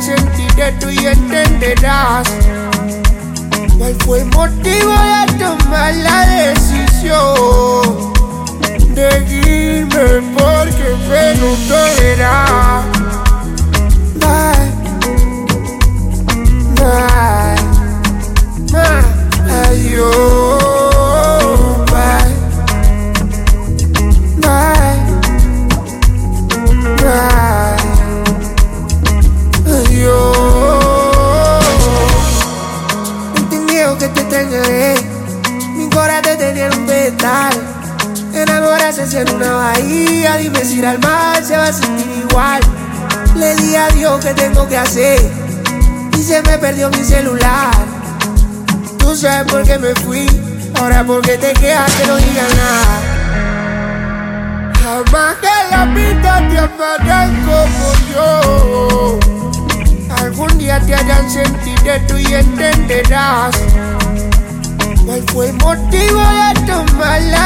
sentir esto y entenderás cuál fue el motivo de tomar la decisión de irme porque me no que te extrañaré. Mi corazón te tenía en un pedestal. Enamorarse en una bahía. Dime si ir al mar se va a sentir igual. Le di a Dios que tengo que hacer. Y se me perdió mi celular. Tú sabes por qué me fui. Ahora porque te quedas que no digas nada. Jamás en la vida día te harán sentir esto y entenderás cuál fue el motivo de tomar la